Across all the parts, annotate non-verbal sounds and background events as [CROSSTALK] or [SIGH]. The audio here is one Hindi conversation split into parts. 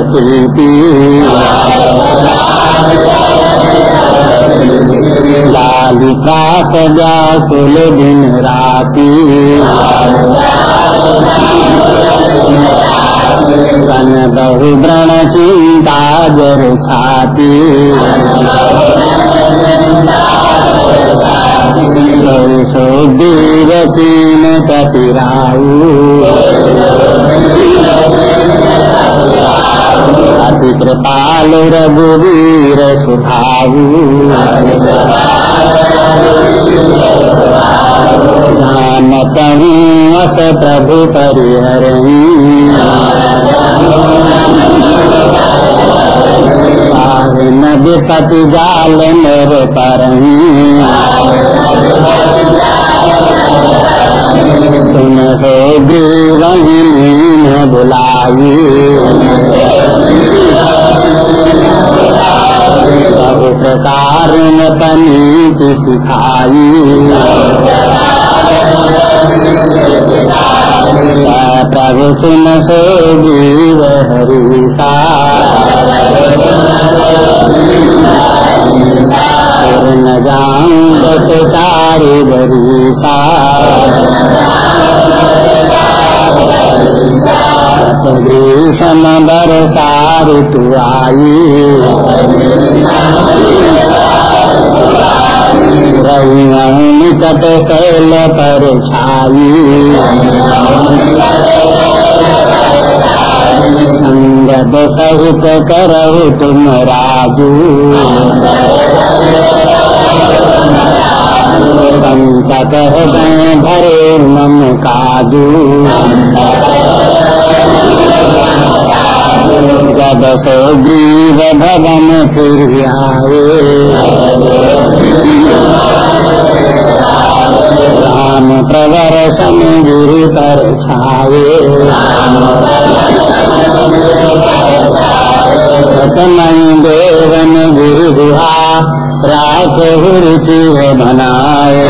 प्रीति। लालिका सजा कुल दिन राती। सन बहु व्रण चिंता जर छाती। सो तीन कपिराऊ। अति कृपाल रघुवीर सुधाऊ नाम कहूँ प्रभु परिहरणी। न जाल मेरे परणी। तुम हो ग्रीवहिनी में बुलाई। प्रकार में सिखाई प्रभु सुन सो जीव हरीसा न जाऊँ बस बरीसा ग्रीषम बरसा ऋतु आई रही निकट पर छाई संगत सहित करहु तुम राजू संकट भरे मम काजू। जब सो जीव भवन फिर आए राम प्रवर सम गिरि पर छाए सतमय देवन गिरि गुहा राख रुचि बनाए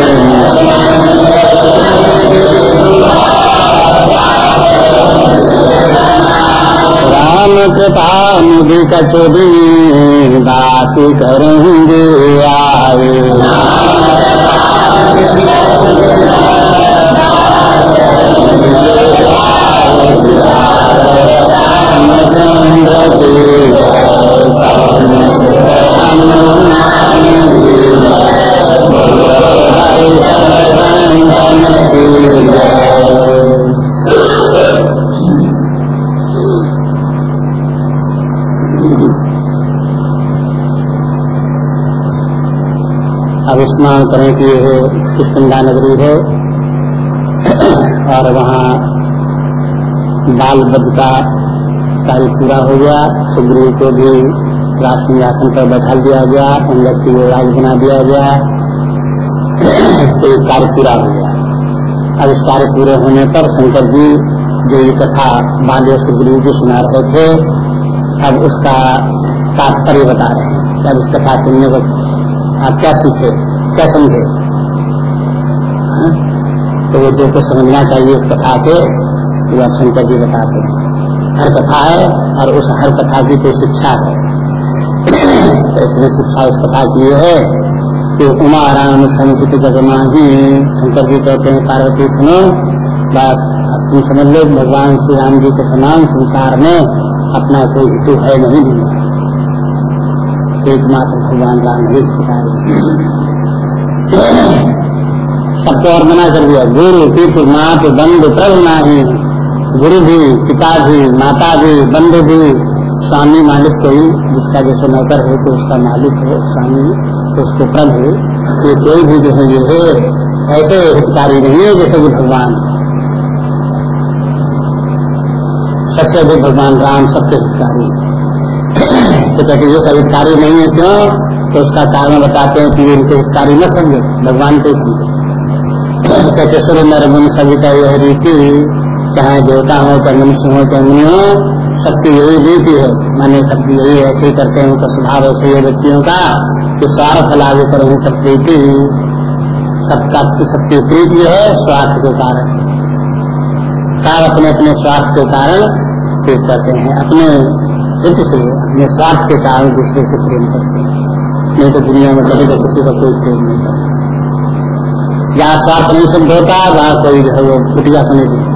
राम कृपा मुझ कचुरी दास करेंगे आए अब स्नान करें कि ये किष्कंडा नगरी है। और वहाँ बाल बध का कार्य पूरा हो गया। सुग्रीव को भी राष्ट्रीय आसन पर बैठा दिया गया। अंगत की राज बना दिया गया। तो कार्य पूरा हो गया। अब इस कार्य पूरे होने पर शंकर जी जो ये कथा बाल्य सुग्रीव जी सुना रहे थे, अब उसका तात्पर्य बता रहे हैं। अब इस कथा सुनने को आप क्या सीखे? क्या समझे? हाँ? तो वो जो कुछ समझना चाहिए इस कथा से वो आप शंकर जी बताते हैं। हर कथा है और उस हर कथा की कोई शिक्षा है। [CLEARS THROAT] तो इसमें शिक्षा इस कथा की है कि उमा राम समुचित जगमाही। शंकर जी कहते हैं, पार्वती, सुनो, बस तुम समझ लो, भगवान श्री राम जी के समान संसार में अपना कोई हेतु है नहीं। दुनिया एकमात्र भगवान राम ही सबको और मना कर दिया। गुरु पितु मात बंधु प्रभु नाही गुरु भी, पिता भी, माता भी बंधु भी, स्वामी मालिक कोई, जिसका जैसे नौकर हो तो उसका मालिक हो, स्वामी तो उसको प्रभु, ये कोई भी जो है, ये है, ऐसे हितकारी नहीं है जैसे कि भगवान। सबसे अधिक भगवान राम सबके हितकारी [CLEARS THROAT] तो कहते ये सब हितकारी नहीं है क्यों? तो उसका कारण बताते हैं कि वे इनके कार्य न समझे, भगवान को कहते सूर्य नर मुन सभी का यह रीति, चाहे देवता हो, चाहे मनुष्य हो, चाहे मुनि हो सबकी यही रीति है। माने सबकी यही ऐसे ही करते हैं, उनका स्वभाव ऐसे ही व्यक्तियों का, कि स्वार्थ लाभ करें सब प्रीति, सबका, सबकी प्रीति है, स्वार्थ के कारण। सब अपने अपने स्वार्थ के कारण प्रेम करते हैं, अपने हित से, अपने स्वार्थ के कारण दूसरे से प्रेम करते हैं। नहीं तो दुनिया में कभी तो किसी का कोई प्रेम नहीं था जहाँ स्वार्थ नहीं होता वहाँ कोई जो है वो कुटिया को नहीं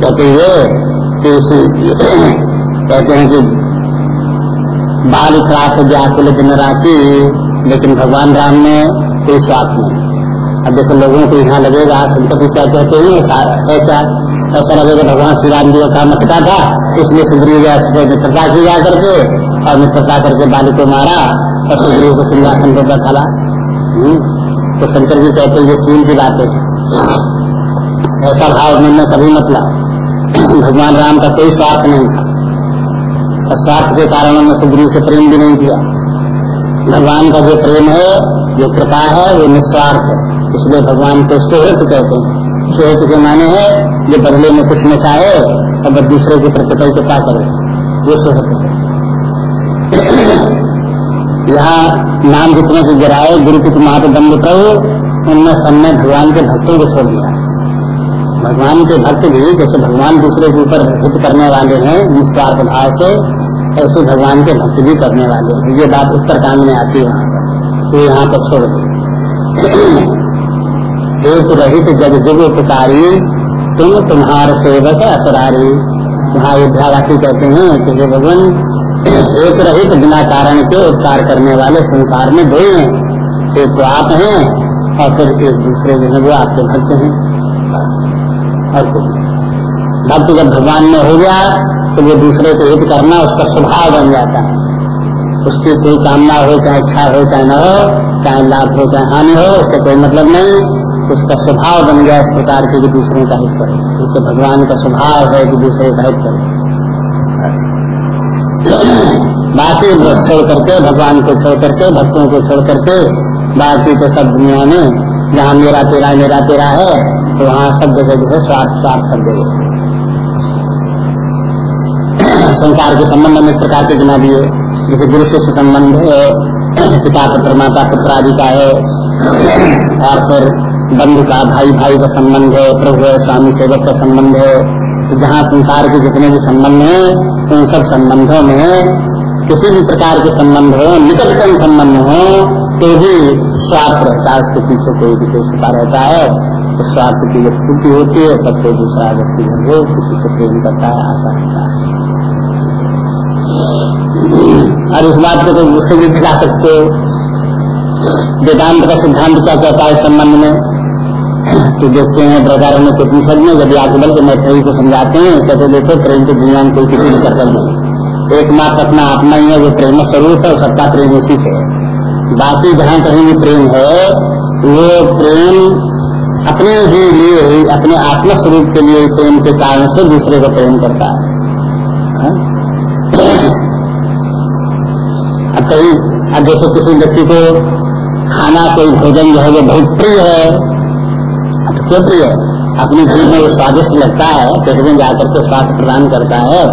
कहते हुए कहते हैं कि बाल त्रास व्याकुल दिन राती लेकिन भगवान राम ने कोई स्वार्थ नहीं। अब देखो लोगों को यहाँ लगेगा संपत्ति क्या कहते हैं ऐसा ऐसा लगेगा, भगवान श्री राम जी का काम अटका था। इसलिए सुग्रीव मित्रता की जा करके और मित्रता करके बाली को मारा और सुग्रीव को सिंहासन पर बैठा हम्म, तो शंकर जी कहते हैं ये चीन की बात ऐसा भाव उन्होंने कभी मतलब भगवान राम का कोई स्वार्थ नहीं था। स्वार्थ के कारण उन्होंने सुग्रीव से प्रेम भी नहीं किया। भगवान का जो प्रेम है जो कृपा है वो निस्वार्थ है। इसलिए भगवान को सुहृत कहते हैं। सुहृत के माने है जो बदले में कुछ न चाहे और दूसरे के प्रति कृपा करे वो सुहृत है। यहाँ नाम जितने को गिराए, गुरु की तुम्हारे दंड प्रभु उनमें सबने भगवान के भक्तों को छोड़ दिया। भगवान के भक्त भी, जैसे भगवान दूसरे के ऊपर हित करने वाले हैं, निस्वार्थ भाव से, ऐसे भगवान के भक्त भी करने वाले हैं। ये बात उत्तर कांड में आती है वहाँ पर। तो यहाँ पर छोड़ दे [CLEARS THROAT] एक रहित जग जुग उपकारी तुम तुम्हार सेवक असरारी। वहाँ अयोध्यावासी कहते हैं कि हे भगवान, एक रहित बिना कारण के उपकार करने वाले संसार में दो हैं। एक तो आप हैं और फिर एक दूसरे जो है, वो आपके भक्त हैं। और भक्त जब भगवान में हो गया तो वो दूसरे को हित करना, उसका स्वभाव बन जाता है। उसकी कोई कामना हो, चाहे इच्छा हो, चाहे न हो, चाहे लाभ हो, चाहे हानि हो उससे कोई मतलब नहीं। उसका स्वभाव बन गया इस प्रकार के दूसरे का हित करे। उससे भगवान का स्वभाव है कि दूसरे का हित करे। बाकी छोड़ करके, भगवान को छोड़ करके, भक्तों को छोड़ करके, बाकी तो सब दुनिया में, जहाँ मेरा तेरा मेरा तेरा है तो वहाँ सब जगह जो है स्वार्थ स्वार्थ सब जगह। संसार के संबंध में प्रकार के गिना दिए। जैसे गुरु शिष्य संबंध है, पिता पुत्र, माता पुत्र आदि का है, और फिर बंधु का भाई भाई का संबंध है, प्रभु है, स्वामी सेवक का संबंध है तो जहाँ संसार के जितने भी संबंध है, उन सब संबंधों में किसी भी प्रकार के संबंध हो, निकटतम संबंध हो तो भी स्वार्थ रहता है, उसके पीछे कोई भी कोई छुपा रहता है तो स्वार्थ की जब स्थिति होती है, तब कोई दूसरा व्यक्ति है, वो किसी से प्रेम करता है, आशा करता है। और इस बात को तो उससे भी खिला सकते हो। वेदांत का सिद्धांत क्या कहता है संबंध में? तो देखते हैं प्रकार में कुछ निषद में यदि आगे बल के मैत्री को समझाते हैं कहते देखो प्रेम की दुनिया में कोई किसी भी कर नहीं एकमात्र अपना अपना ही है, वो प्रेम स्वरूप है सबका प्रेम उसी से बाकी जहाँ कहीं भी प्रेम है, वो प्रेम अपने ही लिए ही, अपने आत्म स्वरूप के लिए प्रेम के कारण से दूसरे को प्रेम करता है। हाँ? अब कहीं, अब जैसे किसी व्यक्ति को खाना, कोई भोजन जो है, वो बहुत प्रिय है है अपनी जीव में वो स्वादिष्ट लगता है पेट जाकर के स्वास्थ्य प्रदान करता है,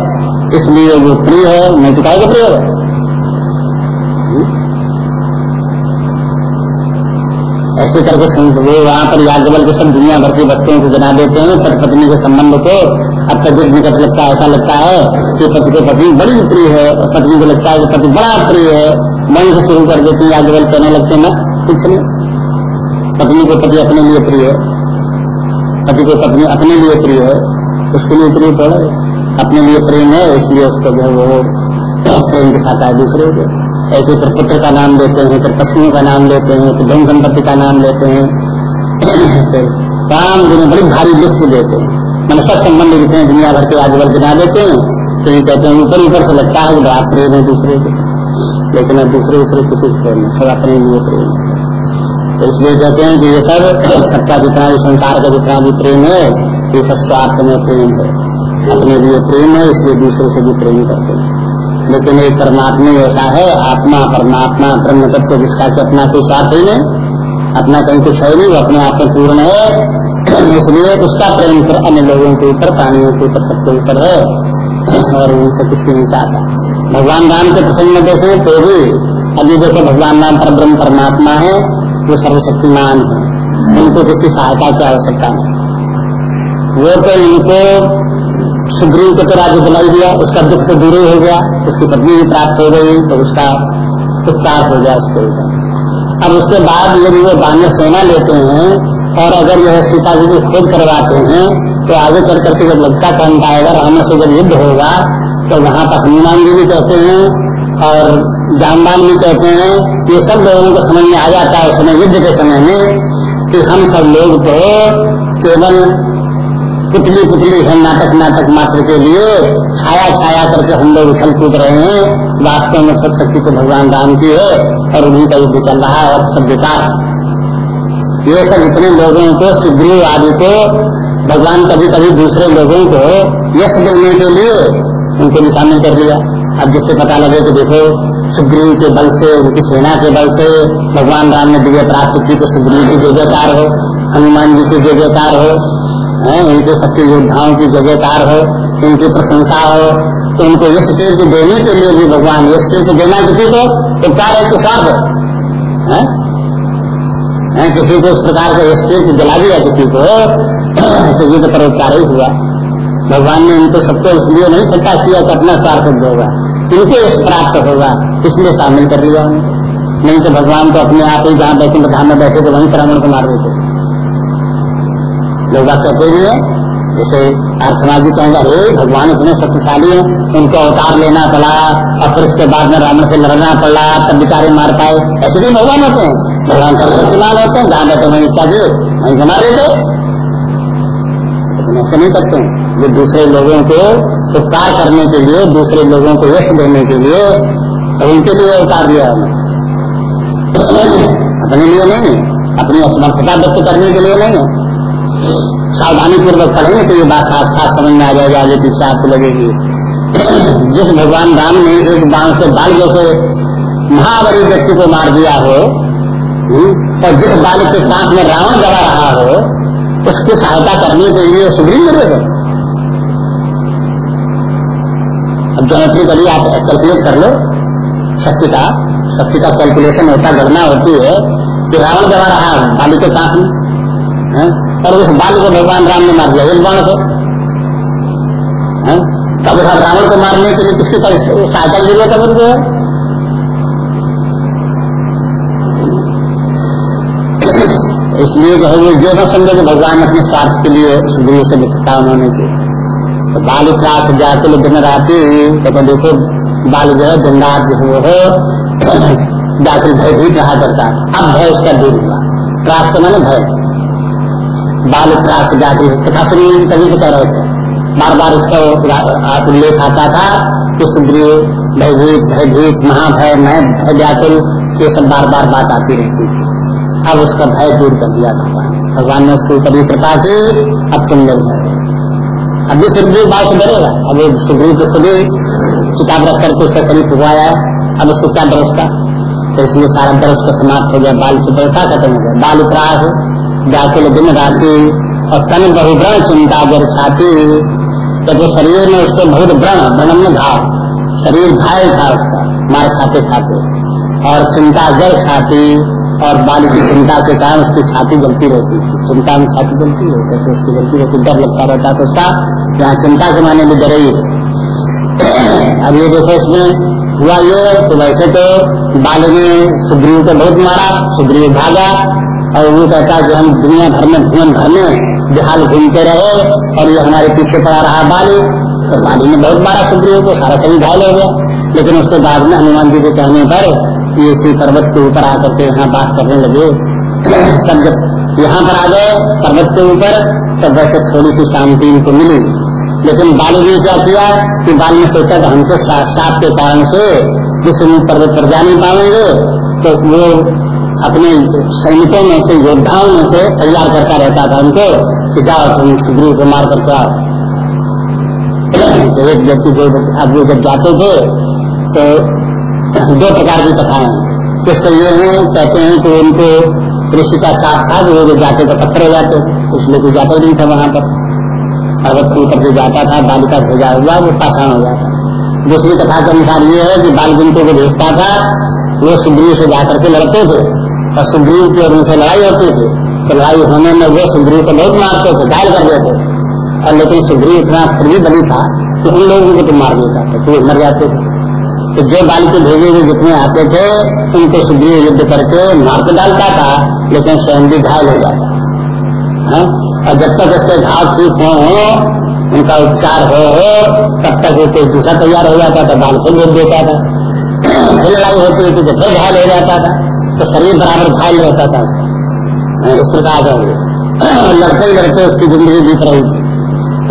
इसलिए वो प्रिय है, नहीं तो का प्रिय है? ऐसे करके वो वहाँ पर याज्ञबल के सब दुनिया भर की वस्तुओं को गिना देते हैं, पति पत्नी के संबंध को। अब तक निकट लगता है, ऐसा लगता है कि पति को पत्नी बड़ी प्रिय है पत्नी को लगता है कि पति बड़ा प्रिय है। मन से शुरू कर देती है याज्ञबल कहने लगते हैं कुछ नहीं। पत्नी को पति अपने लिए प्रिय है। पति को पत्नी अपने लिए प्रिय है, उसके लिए प्रिय थोड़ा अपने लिए प्रेम है, इसलिए उसको जो है वो प्रेम दिखाता है दूसरे को। ऐसे फिर पुत्र का नाम लेते हैं फिर पत्नी का नाम लेते हैं फिर धन संपत्ति का नाम लेते हैं। काम दिन बड़ी भारी लिस्ट देते हैं। मैंने सब संबंध जितने दुनिया भर के बढ़ गिना देते हैं। तो ये कहते हैं, ऊपर ऊपर से लगता है कि आप प्रेम है दूसरे के। लेकिन अब दूसरे दूसरे किसी से प्रेम सब अपने लिए प्रेम तो इसलिए कहते हैं कि ये सब सबका जितना भी संसार का जितना भी प्रेम है, ये सब स्वार्थ में प्रेम है। अपने लिए प्रेम है, इसलिए दूसरे से भी प्रेम करते हैं। लेकिन एक परमात्मा ऐसा है, आत्मा, परमात्मा ब्रह्म तत्व जिसका कि अपना कोई स्वार्थ ही नहीं, अपना कहीं कुछ है नहीं, वो अपने आप में पूर्ण है। इसलिए उसका प्रेम फिर अन्य लोगों के ऊपर, प्राणियों के ऊपर, सबके ऊपर है। और उनसे कुछ भी नहीं चाहता। भगवान राम के प्रसंग में देखें तो भी, अभी देखो भगवान राम पर ब्रह्म परमात्मा है। वो सर्वशक्तिमान है। उनको किसी सहायता की आवश्यकता नहीं वो तो इनको सुग्रीव को तो राज्य दिलाई दिया, उसका दुख तो दूर हो गया, उसकी पत्नी भी प्राप्त हो गई तो उसका उपकार हो गया उसके ऊपर। अब उसके बाद यदि वो बान्य सेना लेते हैं, और अगर यह सीता जी को खोज करवाते हैं तो आगे चल करके जब लगता का अंत आएगा से जब युद्ध होगा तो वहाँ पर हनुमान जी भी कहते हैं, और जामबान भी कहते हैं ये सब लोगों को समझ में आ जाता है समय युद्ध के समय में कि हम सब लोग तो केवल पुतली पुतली है नाटक नाटक मात्र के लिए छाया छाया करके हम लोग उछल कूद रहे हैं। वास्तव में सब शक्ति तो भगवान राम की है और उन्हीं का युद्ध चल रहा है और सब बेकार ये सब इतने लोगों को, सुग्रीव आदि को, भगवान कभी कभी दूसरे लोगों को यश देने के लिए उनको भी शामिल कर दिया। अब जिससे पता लगे कि देखो सुग्रीव के बल से, उनकी सेना के बल से भगवान राम ने विजय प्राप्त की तो सुग्रीव की जय जयकार हो, हनुमान जी की जय जयकार हो, है, इनके सबके योद्धाओं की जय जयकार हो, इनकी प्रशंसा हो तो उनको यश तीर्थ देने के लिए भी भगवान यश तीर्थ देना किसी को उपकार है कि साथ है? किसी को इस प्रकार का यश तीर्थ दिला दिया किसी को [CLEARS THROAT] तो ये तो परोपकार ही हुआ। भगवान ने इनको सबको इसलिए नहीं इकट्ठा किया कि अपना स्वार्थ होगा, इनको यश प्राप्त होगा। इसलिए शामिल कर लिया नहीं तो भगवान तो अपने आप ही जहाँ बैठे धाम में बैठे तो वहीं श्रावण को मार देते। लोग कहते भी है, जैसे समाज जी कहेंगे, अरे, भगवान इतने शक्तिशाली है, उनको अवतार लेना पड़ा, और फिर उसके बाद में रावण से लड़ना पड़ा, तब बिचारे मार पाए। ऐसे भी भगवान होते हैं। भगवान का शक्तिमान होते हैं। जहाँ बैठे, वहीं इच्छा दिए वहीं जमा देते। लेकिन ऐसे नहीं करते वो दूसरे लोगों को उपकार करने के लिए, दूसरे लोगों को यश देने के लिए और उनके लिए अवतार दिया अपने लिए नहीं, अपनी असमर्थता व्यक्त करने के लिए नहीं। सावधानी पूर्वक पढ़ेंगे तो ये बात साथ साथ समझ में आ जाएगा, आगे पीछे आपको लगेगी। जिस भगवान राम ने एक बाण से बाल जैसे महाबली व्यक्ति को मार दिया हो, और जिस बाल के साथ में रावण गवा रहा हो, उसकी सहायता करने के लिए सुग्रीव मिले थे अब करिए आप कैलकुलेट कर लो शक्ति का शक्ति का कैलकुलेशन होता गणना होती है कि रावण जमा रहा बाली के साथ में और उस बाल को भगवान राम ने मार दिया, एक बाण से तब उस रावण को मारने के लिए किसकी सहायता की ज़रूरत है उनको? इसलिए जो है जो न समझे कि भगवान अपने स्वार्थ के लिए सुग्रीव से मित्रता उन्होंने की तो बाल त्रास व्याकुल दिन राती तो देखो बाल जो है रात जो है भय भी कहा करता अब भय उसका दूर हुआ। त्रास तो मैंने भय। बाल त्रास व्याकुल तथा श्री कभी तो कह रहे थे। बार बार उसका उल्लेख आता था कि सुग्रीव भयभीत भयभीत, महाभय मैं भय व्याकुल ये सब बार बार बात आती रहती थी। अब उसका भय दूर कर दिया भगवान भगवान ने उसके ऊपर कृपा की, अब तुम लोग अभी सुखदेव बाल से डरेगा। अब सुखदेव तो खुद किताब रख करके उसका शरीर फुकवाया है। अब उसको क्या डर उसका तो इसलिए सारा डर उसका समाप्त हो गया। बाल से डरता खत्म हो गया। बाल उतरास व्याकुल दिन राती और तन बहुव्रण चिंता जर छाती। तो जो शरीर में उसके बहुत व्रण व्रणम में घाव, शरीर घायल था उसका, मार खाते खाते। और चिंता जल छाती और बाल की चिंता के कारण उसकी छाती जलती रहती थी। चिंता में छाती जलती है कैसे उसकी जलती रहती, डर लगता रहता तो उसका यहाँ चिंता के माने में डर ही अब ये देखो इसमें हुआ ये तो वैसे तो बाल ने सुग्रीव को बहुत मारा, सुग्रीव भागा, और वो कहता कि हम दुनिया भर में, भुवन भर में बिहाल घूमते रहे, और ये हमारे पीछे पड़ा रहा बाली तो बाली ने बहुत मारा सुग्रीव को, सारा सभी घायल हो गया। लेकिन उसके बाद में हनुमान जी के कहने पर ये इसी पर्वत के ऊपर आकर के यहाँ बात करने लगे। तब जब यहाँ पर आ गए पर्वत के ऊपर, तब वैसे थोड़ी सी शांति इनको मिली। लेकिन बाल ने क्या किया कि बाल ने सोचा कि हमको साफ़ के कारण से जिस पर्वत पर जा नहीं पाएँगे तो वो अपने सैनिकों में से, योद्धाओं में से तैयार करता रहता था उनको कि जाओ तुम सुग्रीव को मार करके आओ। तो एक व्यक्ति जो आदमी जब जाते थे तो दो प्रकार की कथाएँ कुछ तो ये है, कहते हैं कि उनको ऋषि का साथ था कि वो जाते तो पत्थर हो जाते, इसलिए कोई जाता नहीं था वहाँ पर। पर्वत के ऊपर जो जाता था, बालिका भेजा हुआ, वो पाषाण हो जाता। दूसरी कथा के अनुसार ये है कि बाल बिंदु को भेजता था, वो सुग्रीव से जाकर के लड़ते थे। और सुग्रीव की और उनसे लड़ाई होती थी। तो लड़ाई होने में वो सुग्रीव को बहुत मारते थे, घायल कर देते और लेकिन सुग्रीव इतना फिर भी बनी था कि उन लोगों को तो मार देता था तो मर जाते थे। तो जो बाल के भेजे हुए जितने आते थे, उनको सुग्रीव युद्ध करके मार के डालता था, लेकिन स्वयं भी घायल हो जाता और जब तक उसके घाव ठीक हो, उनका उपचार हो हो, तब तक वो कोई दूसरा तैयार हो जाता था बाल फिर भेज देता था। फिर लड़ाई होती थी तो फिर घायल हो जाता था तो शरीर बराबर घायल रहता था। इस प्रकार [CLEARS THROAT] लड़ते ही लड़ते उसकी ज़िंदगी बीत रही थी।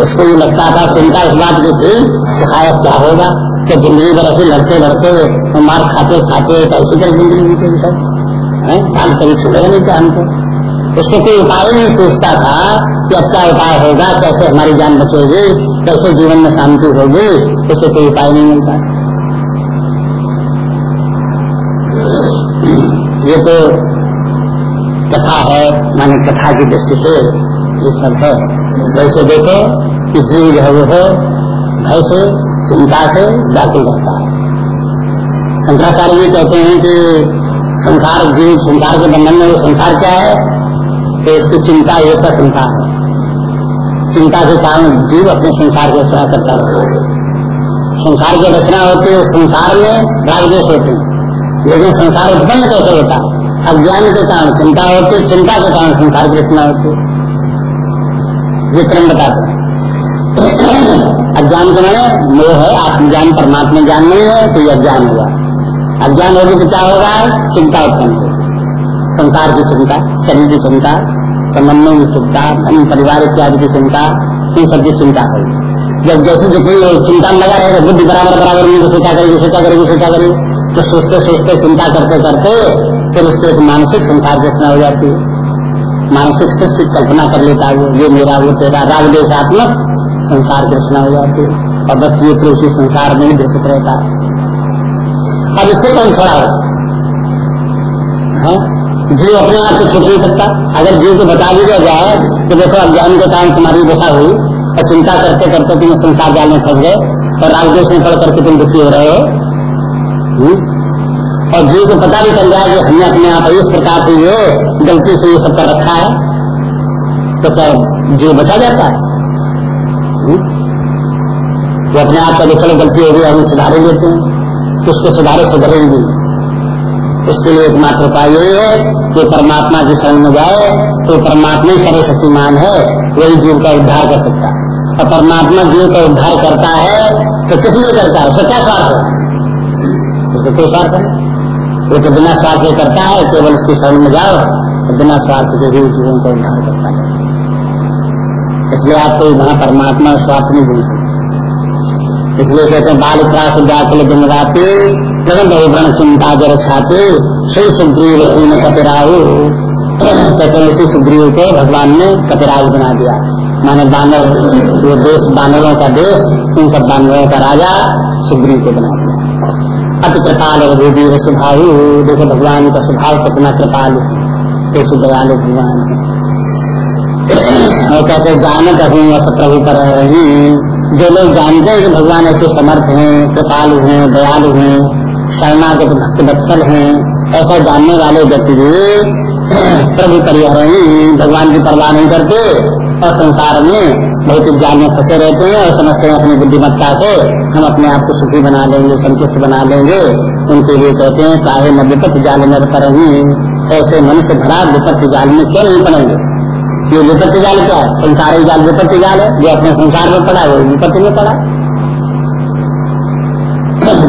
उसको ये लगता था, चिंता इस बात की थी कि शायद क्या होगा, कि ज़िंदगी भर ऐसे लड़ते लड़ते मार खाते खाते ऐसी तरह ज़िंदगी सब। बाल कभी छुड़ेगा नहीं क्या हमको? उसको कोई उपाय नहीं सोचता था कि अच्छा उपाय होगा, कैसे हमारी जान बचेगी, कैसे जीवन में शांति होगी, उसे कोई उपाय नहीं मिलता ये तो कथा है, माने कथा की दृष्टि से ये सब है। वैसे देखो कि जीव जो है वो है, भय से, चिंता से व्याकुल रहता है। शंकराचार्य भी कहते हैं कि संसार, जीव, संसार के बंधन में वो संसार क्या है? तो इसकी चिंता ये संसार है। चिंता के कारण जीव अपने संसार की रचना करता है। संसार की रचना होती है, संसार में राजदेश होते हैं। लेकिन संसार उत्पन्न कैसे होता है? अज्ञान के कारण चिंता होती है, चिंता के कारण संसार की रचना होती है। विक्रम बताते हैं। अज्ञान के मैंने मोह है, आत्मज्ञान, परमात्मा ज्ञान नहीं है तो ये अज्ञान हुआ अज्ञान होगी तो क्या होगा? चिंता उत्पन्न होगी। संसार की चिंता, शरीर की चिंता संबंधों की चिंता, धन, परिवार इत्यादि की चिंता इन सब की चिंता होगी जब जैसे जैसे चिंता में लगा रहेगा बुद्धि बराबर बराबर नहीं सोचा करेगी सोचा करेगी सोचा करेगी? तो सोचते सोचते, चिंता करते करते, फिर उसके एक मानसिक संसार रचना हो जाती है। मानसिक सृष्टि कल्पना कर लेता है ये मेरा, वो तेरा, राग देशात्मक संसार रचना हो जाती है। और बस ये फिर उसी संसार में ही ग्रसित रहता है। अब इससे कौन खड़ा हो हाँ? जीव अपने आप से छूट नहीं सकता। अगर जीव को बता दिया जाए कि देखो अज्ञान के कारण तुम्हारी दशा हुई और चिंता करते करते तुम संसार जाल में फंस गए और राजदेश में पढ़ करके तुम दुखी हो रहे हो? और जीव को पता भी चल जाए कि हमने अपने आप इस प्रकार से ये गलती से ये सब कर रखा है। तो क्या जीव बचा जाता है? वो अपने आप का चलो गलती हो गई, हम सुधारे लेते हैं तो उसको सुधारे, सुधरेंगे। उसके लिए एकमात्र उपाय यही है कि परमात्मा की शरण में जाए तो परमात्मा ही सर्वशक्तिमान है, वही जीव का उद्धार कर सकता है। और परमात्मा जीव का उद्धार करता है तो किस लिए करता है? उसका क्या स्वार्थ है? उसका कोई स्वार्थ है? वो तो बिना स्वार्थ करता है, केवल उसकी शरण में जाओ तो बिना स्वार्थ के ही जीवन का उद्धार करता है। इसलिए आपको वहाँ परमात्मा स्वार्थ नहीं भूल सकते। इसलिए कहते हैं बाल त्रास व्याकुल दिन जगन बहुवर्ण चिंता जर छाते श्री सुग्रीव कपिराहु कहते उसी सुग्रीव को भगवान ने कपिराज बना दिया। माने बानर, जो देश, बानरों का देश, उन सब बानरों का राजा सुग्रीव को बना दिया। अति कृपाल रघुवीर स्वभाव देखो भगवान का स्वभाव कितना कृपाल कैसे दयालु भगवान और कहते जानत हूँ प्रभु कर रही। जो लोग जानते हैं कि भगवान ऐसे समर्थ हैं, कृपालु हैं, दयालु हैं शरणागत भक्त बत्सल हैं। ऐसा जानने वाले व्यक्ति भी प्रभु परिहरण भगवान की परवाह नहीं करते और संसार में बहुत ज्ञान में फंसे रहते हैं और समझते हैं अपनी बुद्धिमत्ता से हम अपने आप को सुखी बना लेंगे, संतुष्ट बना लेंगे। उनके लिए कहते हैं, चाहे न विपत्ति जाल में पर ऐसे मन से भरा विपत्ति जाल में क्यों नहीं पड़ेंगे? ये विपत्ति जाल क्या है? संसारी जाल विपत्ति जाल है। जो अपने संसार में पड़ा है, वो विपत्ति में पड़ा।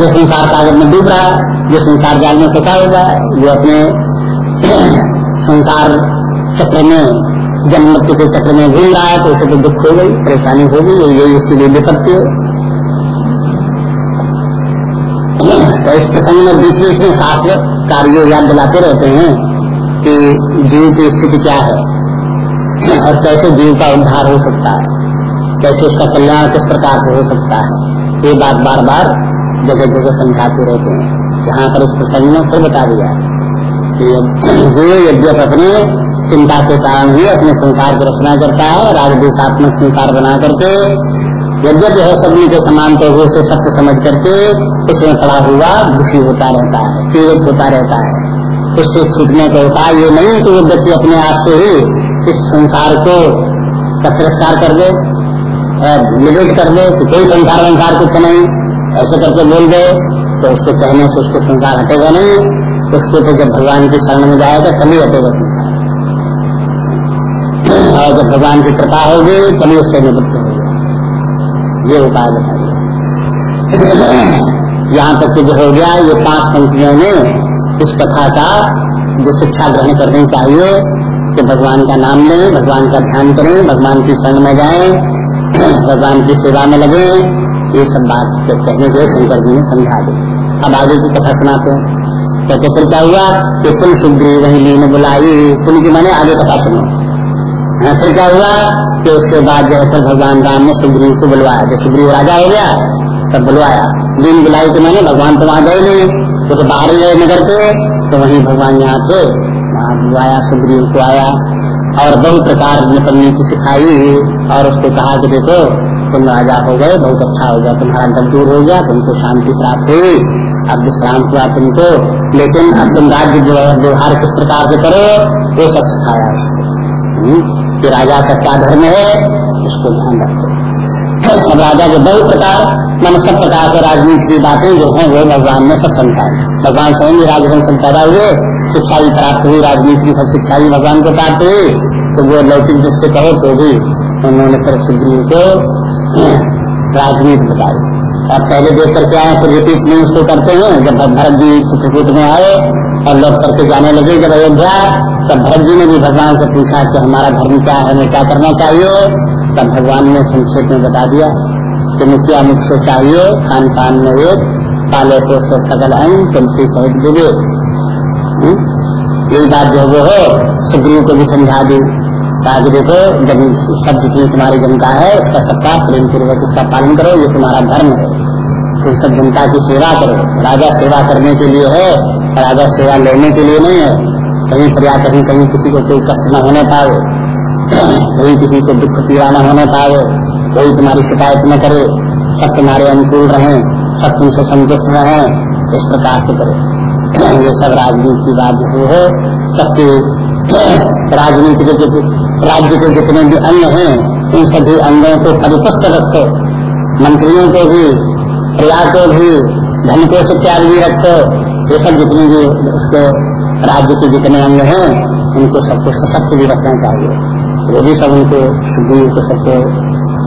जो संसार कागज़ में डूब रहा है जो संसार जाल में फंसा हुआ है वो अपने [CLEARS THROAT] संसार चक्र में, जन्म मृत्यु के चक्र में घूम रहा है तो उसे तो दुख हो गई, परेशानी हो गई यही उसके लिए विपत्ति है। [CLEARS THROAT] तो इस प्रसंग में बीच बीच में शास्त्र कार्य याद दिलाते रहते हैं कि जीव की स्थिति क्या है, [CLEARS THROAT] और कैसे जीव का उद्धार हो सकता है, कैसे उसका कल्याण किस प्रकार से हो सकता है, ये बात बार बार जगह जगह समझाते रहते हैं। यहाँ पर इस प्रसंग में फिर बता दिया। [CLEARS THROAT] जीव यद्यप अपने चिंता के कारण ही अपने संसार की रचना करता है राजदेशात्मक संसार बना करके यद्यप है सभी के समान तो उसे सत्य समझ करके उसमें पड़ा हुआ दुखी होता रहता है, पीड़ित होता रहता है। उससे छूटने का उपाय ये नहीं कि वो व्यक्ति अपने आप से ही इस संसार को तिरस्कार कर दे निवेद कर दे कि कोई संसार संसार कुछ नहीं। ऐसे करके बोल गए तो उसको कहने से उसको संसार हटेगा नहीं। उसको तो जब भगवान की शरण में जाएगा, तभी हटेगा और जब भगवान की कृपा होगी, तभी उससे निवृत्त होगी। ये उपाय बताइए। यहाँ तक जो हो गया, ये पाँच पंक्तियों में इस कथा का जो शिक्षा ग्रहण करनी चाहिए, कि भगवान का नाम लें, भगवान का ध्यान करें, भगवान की शरण में जाएँ, भगवान की सेवा में लगे ये सब बात कहने के शंकर जी ने समझा दी। अब आगे की कथा सुनाते हैं। कहते फिर क्या हुआ? कि कुल सुग्री वही लीन बुलाई। कुल की मैंने आगे कथा सुनो। हाँ, फिर क्या हुआ? कि उसके बाद जो है भगवान राम ने सुग्रीव को बुलवाया। जब सुग्रीव राजा हो गया तब बुलवाया। लीन बुलाई तो मैंने भगवान तो वहाँ गए नहीं। तो, तो बाहर गए नगर के। तो वहीं भगवान यहाँ थे। वहाँ आया सुग्रीव को आया। और बहु प्रकार मतलब नीति सिखाई। और उसको कहा कि देखो तुम राजा हो गए बहुत अच्छा हो गया तुम्हारा डर दूर हो गया तुमको शांति प्राप्त हुई। अब विश्राम हुआ तुमको। लेकिन अब तुम राज्य व्यवहार किस प्रकार से करो वो सब सिखाया उसको। हम्म, राजा का क्या धर्म है उसको ध्यान रखो। अब राजा के बहुत प्रकार मैंने सब प्रकार के राजनीति की बातें जो है वो भगवान ने सब समझाई। भगवान स्वयं भी राजवंश पैदा हुए शिक्षा भी प्राप्त हुई राजनीति की सब शिक्षा भी भगवान को प्राप्त हुई। तो वो लौकिक जिससे कहो तो भी उन्होंने फिर सुग्रीव को राजनीति बताई और पहले देख करके आए, फिर रिपीट नहीं उसको करते हैं, जब भरत जी चित्रकूट में आए और लोग करके जाने लगे, जब अयोध्या, तब भरत जी ने भी भगवान से पूछा कि हमारा धर्म क्या है, हमें क्या करना चाहिए? तब भगवान ने संक्षेप में बता दिया कि मुखिया मुख से चाहिए, खान पान में एक, पाले को से सकल अंग तुलसी सहित डूबे हम्म? यही बात जो वो हो, सुग्रीव को भी समझा दी। कहा देखो जब सब जितनी तुम्हारी जनता है, उसका सबका प्रेम पूर्वक उसका पालन करो, ये तुम्हारा धर्म है। तुम सब जनता की सेवा करो। राजा सेवा करने के लिए है, राजा सेवा लेने के लिए नहीं है। कहीं पर या कहीं कहीं किसी को कोई कष्ट न होने पाए कोई किसी को दुख पीड़ा न होने पाए कोई तुम्हारी शिकायत न करे। सब तुम्हारे अनुकूल रहे, सब तुमसे संतुष्ट रहे, इस प्रकार से करो। ये सब राजनीति की बात है। सबके [CLEARS THROAT] राजनीति के राज्य के जितने भी अंग हैं, उन सभी अंगों को परिपुष्ट रखो। मंत्रियों को भी प्रजा को भी धन को से इत्यादि भी रखो। ये सब जितने भी उसके राज्य के जितने अंग हैं, उनको सबको सशक्त भी रखना चाहिए। वो भी सब उनको सुग्रीव को सबको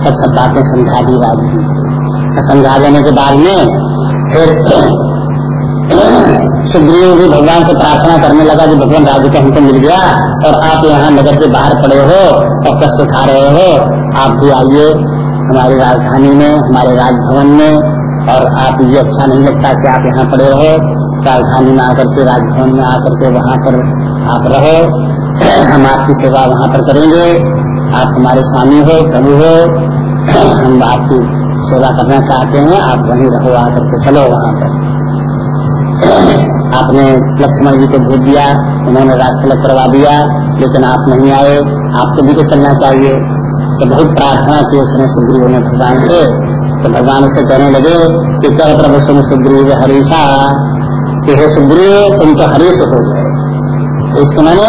सब सब बातें समझा दी राजनीति समझा देने के बाद में फिर सुग्रीव भी भगवान से प्रार्थना करने लगा कि भगवान राज्य का हमको मिल गया और आप यहाँ नगर के बाहर पड़े हो और कष्ट उठा रहे हो। आप भी आइए हमारी राजधानी में, हमारे राजभवन में और आप ये अच्छा नहीं लगता कि आप यहाँ पड़े रहो। राजधानी में आकर के, राजभवन में आकर के वहाँ पर आप रहो। हम आपकी सेवा वहाँ पर करेंगे। आप हमारे स्वामी हो, प्रभु हो, हम आपकी सेवा करना चाहते हैं। आप वहीं रहो, आकर के चलो वहाँ पर। आपने लक्ष्मण जी को भेज दिया, उन्होंने राष्ट्र करवा दिया, लेकिन आप नहीं आए, आपको भी तो चलना चाहिए। तो बहुत प्रार्थना की उसने सुग्रीव ने भगवान से। तो भगवान उसे कहने लगे कि कह प्रभु सुन सुग्रीव हरीशा, कि हे सुग्रीव, तुम तो हरीश हो गए। इसके मैंने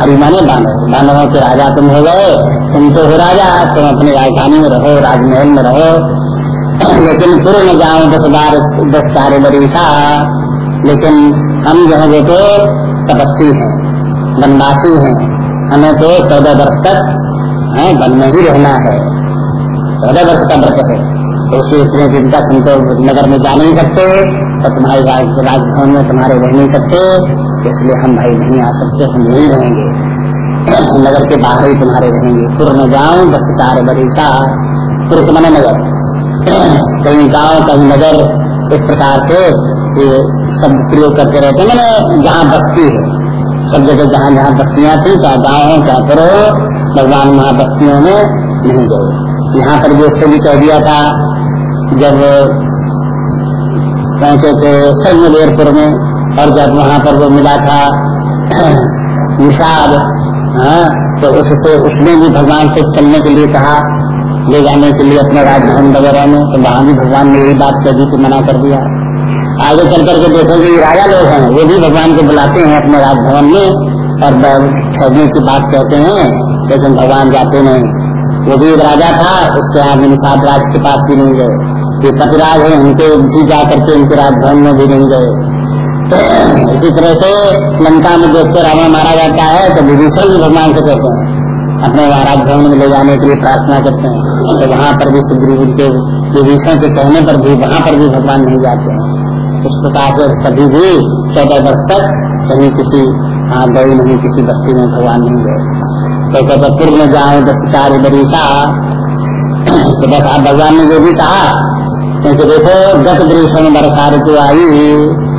हरि माने बानव बानवों के राजा तुम हो गए, तुम तो हो राजा, तुम अपनी राजधानी में रहो, राजमहल में रहो लेकिन पूरे में जाओ दस बार दस चार बरीसा। लेकिन हम जो है तो तपस्वी हैं, वनवासी हैं। हमें तो चौदह वर्ष तक, है, वन में ही रहना है। चौदह वर्ष का व्रत है। तो उसी इतने दिन तक हम तो नगर में जा नहीं सकते और तुम्हारे राजभवन में तुम्हारे रह नहीं सकते, इसलिए हम भाई नहीं आ सकते, हम यही रहेंगे। नगर के बाहर ही तुम्हारे रहेंगे। पुर न जाऊँ, बस चार बरीसा। पुर मैंने नगर। कहीं गाँव कहीं नगर इस प्रकार के ये शब्द प्रयोग करते रहते मैंने जहाँ बस्ती है, सब जगह जहाँ जहाँ बस्तियाँ थी, चाहे गाँव हो चाहे हो भगवान वहाँ बस्तियों में नहीं गए। यहाँ पर भी उससे भी कह दिया था, जब पहुँचे थे सैन्यपुर में, और जब वहाँ पर वो मिला था [CLEARS THROAT] निषाद हाँ तो उससे उसने भी भगवान से चलने के लिए कहा ले जाने के लिए अपने राजभवन वगैरह में तो वहाँ भी भगवान ने यही बात कह दी तो मना कर दिया। आगे चल करके देखोगे ये राजा लोग हैं, वो भी भगवान को बुलाते हैं अपने राजभवन में, और ठहरने की बात कहते हैं, लेकिन भगवान जाते नहीं। वो भी एक राजा था, उसके यहाँ निषाद राज के पास भी नहीं गए। ये पतिराज है, उनके भी जा करके उनके राजभवन में भी नहीं गए। [CLEARS THROAT] इसी तरह से लंका में देखते रावण मारा जाता है तो विभीषण भी भगवान से कहते हैं, अपने महाराज भवन में ले जाने के लिए प्रार्थना करते हैं। तो वहाँ पर भी सुग्रीव के विभीषण के कहने पर भी वहाँ पर भी भगवान नहीं जाते हैं। इस प्रकार से कभी भी चौदह वर्ष तक कहीं किसी हाँ गई नहीं, किसी बस्ती में भगवान नहीं गए। तो कहते पूर्व में जाए चार बरीसा तो बस आप भगवान ने जो भी कहा, क्योंकि देखो, गत ग्रीष्म में वर्षा ऋतु आई,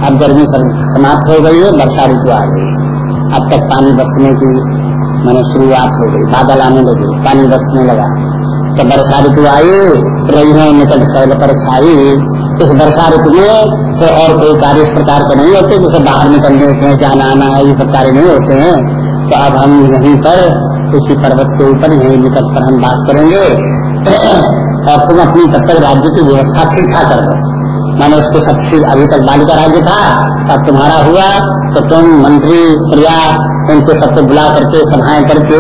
अब गर्मी समाप्त हो गई है, वर्षा ऋतु आ गई। अब तक पानी बरसने की, मैंने शुरुआत हो गई, बादल आने लगे, पानी बरसने लगा। तो वर्षा ऋतु आई रही है निकट शैल पर छाई। इस वर्षा ऋतु में तो और कोई कार्य इस प्रकार के नहीं होते, जैसे बाहर निकलने के, जाना आना है ये सब कार्य नहीं होते हैं। तो अब हम यहीं पर, उसी पर्वत के ऊपर, यही निकट पर हम बात करेंगे। और तुम अपनी तब तक राज्य की व्यवस्था ठीक ठाक कर दो मैंने उसको सब चीज़ अभी तक बालिका राज्य था, अब तुम्हारा हुआ तो तुम मंत्री प्रिया उनको सबको बुला करके, सभाएँ करके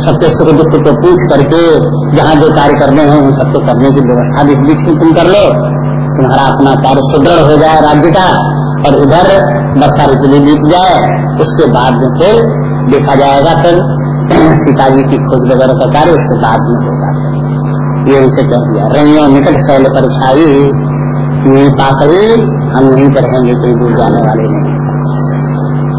सबके सुख दुख को पूछ करके जहाँ जो कार्य करने हैं, उन सबको करने की व्यवस्था भी बीच में तुम कर लो। तुम्हारा अपना कार्य सुदृढ़ हो जाए राज्य का, और उधर वर्षा ऋतु भी बीत जाए, उसके बाद में फिर देखा जाएगा फिर [CLEARS THROAT] सीता जी की खोज वगैरह का कार्य, उसके बाद में होगा। ये उनसे कह दिया, रैयो निकट शैल पर छाई यही पास हम पर रहेंगे, कोई दूर जाने वाले नहीं।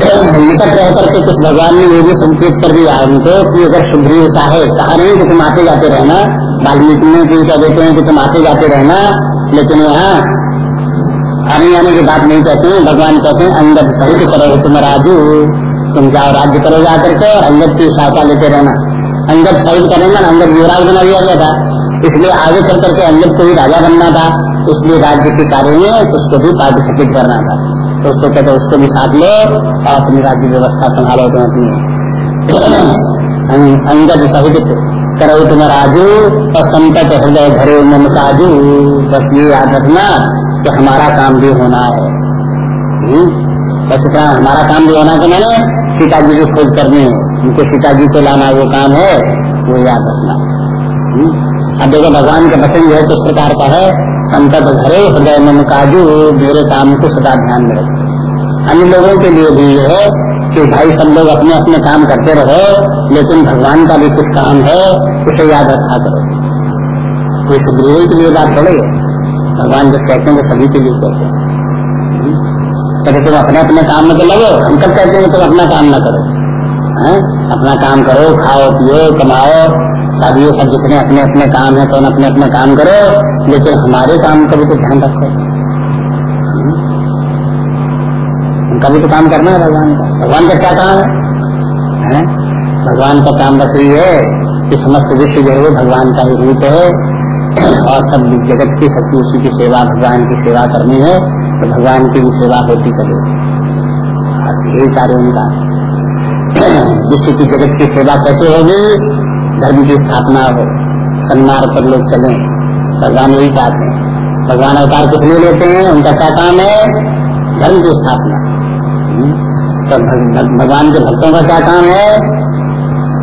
निकट रह करके कुछ भगवान ने ये भी संकेत कर दिया उनको कि अगर सुग्रीव चाहे कहा नहीं कि तुम आते जाते रहना वाल्मीकि ने भी क्या देते हैं कि तुम आते जाते रहना लेकिन यहाँ आने जाने की बात नहीं कहते हैं भगवान कहते हैं अंगद सहित करो तुम राजू तुम जाओ राज्य करो जा करके और अंगद की सहायता लेते रहना अंगद शहीद करेंगे अंगद युवराज बना दिया गया था इसलिए आगे चल करके अंगद को ही राजा बनना था इसलिए राज्य के कार्य में उसको भी पार्टिसिपेट करना था तो उसको कहते उसको भी साथ लो और अपनी राज्य व्यवस्था संभालो तुम अपनी। अंगद सहित करो तुम राजू, और संकट हृदय भरे मम बस ये याद रखना कि हमारा काम भी होना है। हम्म? बस इतना, हमारा काम भी होना है मैंने सीता जी की खोज करनी है। उनको सीता जी को लाना वो काम है, वो याद रखना। हम्म? अब देखो, भगवान का वचन जो है किस प्रकार का है। संकट भरे हृदय मन काजू मेरे काम को सदा ध्यान में रखे। अन्य लोगों के लिए भी ये है कि भाई सब लोग अपने अपने काम करते रहो, लेकिन भगवान का भी कुछ काम है, उसे याद रखा करो। कोई सुग्रीव के लिए बात थोड़ी है? भगवान जब कहते हैं तो सभी के लिए कहते हैं। कहते तुम अपने अपने काम में तो लगो हम कब कहते हैं, तुम अपना काम न करो। है? अपना काम करो, खाओ, पियो, कमाओ सब ये सब जितने अपने अपने काम है तो अपने अपने काम करो, लेकिन हमारे काम का भी तो ध्यान रखो। उनका भी तो काम करना है भगवान का। भगवान का क्या काम है? भगवान का काम बस यही है कि समस्त विश्व जो है भगवान का ही रूप है, और सब जगत की शक्ति उसी की सेवा, भगवान की सेवा करनी है तो भगवान की भी सेवा होती चले। यही कार्य उनका। [CLEARS THROAT] विश्व की जगत की सेवा कैसे होगी? धर्म की स्थापना हो, सन्मार्ग पर लोग चले, भगवान यही चाहते हैं। भगवान अवतार किस लिए लेते हैं, उनका क्या काम है? धर्म की स्थापना। हम्म? तो भगवान के भक्तों का क्या काम है?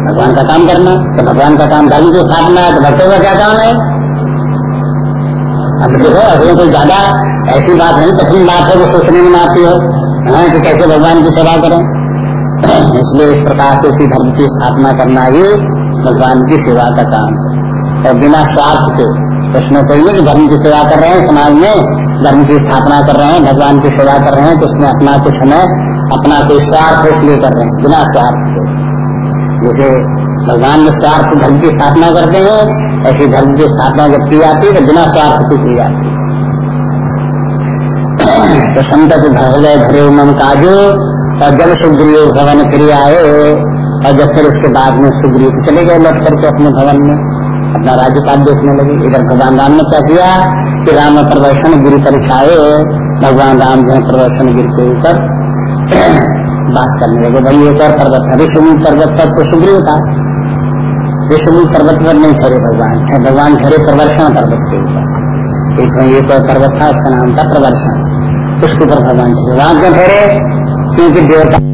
भगवान का काम करना। तो भगवान का काम धर्म की स्थापना है तो भक्तों का क्या काम है? अब देखो अभी कोई ज़्यादा ऐसी बात नहीं, कठिन बात है, वो सोचने में आती हो हाँ कि कैसे भगवान की सेवा करें। [CLEARS THROAT] इसलिए इस प्रकार से उसी धर्म की स्थापना करना ही भगवान की सेवा का काम। और बिना स्वार्थ के उसमें कोई नहीं, धर्म की सेवा कर रहे हैं, समाज में धर्म की स्थापना कर रहे हैं, भगवान की सेवा कर रहे हैं तो उसमें अपना कुछ हमें अपना कोई स्वार्थ इसलिए कर रहे हैं, बिना स्वार्थ के। जैसे भगवान में स्वार्थ धर्म की स्थापना करते हैं, ऐसी धर्म की स्थापना जब की जाती है तो बिना स्वार्थ की की जाती है। तो धरले धरे उमम काजू, और जब सुग्रीव भवन फिर आए। और जब फिर उसके बाद में सुग्रीव चले गए लौट करके अपने भवन में, अपना राज्यपाल देखने लगे। इधर भगवान राम ने क्या किया कि राम प्रदर्शन, गिर पर छाए, भगवान राम जो है प्रदर्शन गिर के ऊपर [CLEARS THROAT] बात करने लगे। भाई, एक और पर्वत है ऋषिमुख पर्वत पर तो सुग्रीव था। ऋषिमुख पर्वत पर नहीं ठहरे भगवान भगवान ठहरे प्रदर्शन पर्वत के ऊपर। एक एक और पर्वत था, उसका नाम था प्रदर्शन। उसके ऊपर भगवान ठहरे। वहाँ क्यों ठहरे? क्योंकि देवता